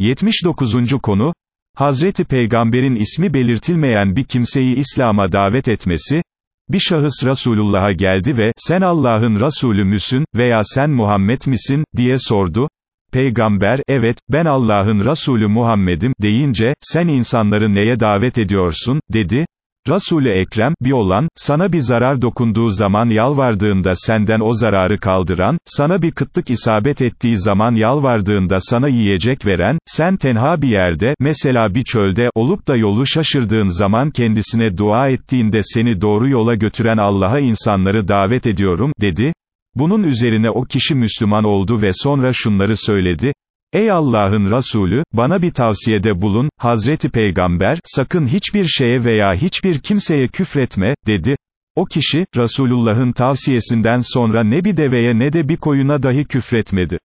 79. konu, Hazreti Peygamber'in ismi belirtilmeyen bir kimseyi İslam'a davet etmesi, bir şahıs Resulullah'a geldi ve, sen Allah'ın Resulü müsün, veya sen Muhammed misin, diye sordu. Peygamber, evet, ben Allah'ın Resulü Muhammed'im, deyince, sen insanları neye davet ediyorsun, dedi. Resul-i Ekrem, bir olan, sana bir zarar dokunduğu zaman yalvardığında senden o zararı kaldıran, sana bir kıtlık isabet ettiği zaman yalvardığında sana yiyecek veren, sen tenha bir yerde, mesela bir çölde, olup da yolu şaşırdığın zaman kendisine dua ettiğinde seni doğru yola götüren Allah'a insanları davet ediyorum, dedi. Bunun üzerine o kişi Müslüman oldu ve sonra şunları söyledi, Ey Allah'ın Resulü, bana bir tavsiyede bulun, Hazreti Peygamber, sakın hiçbir şeye veya hiçbir kimseye küfretme, dedi. O kişi, Resulullah'ın tavsiyesinden sonra ne bir deveye ne de bir koyuna dahi küfretmedi.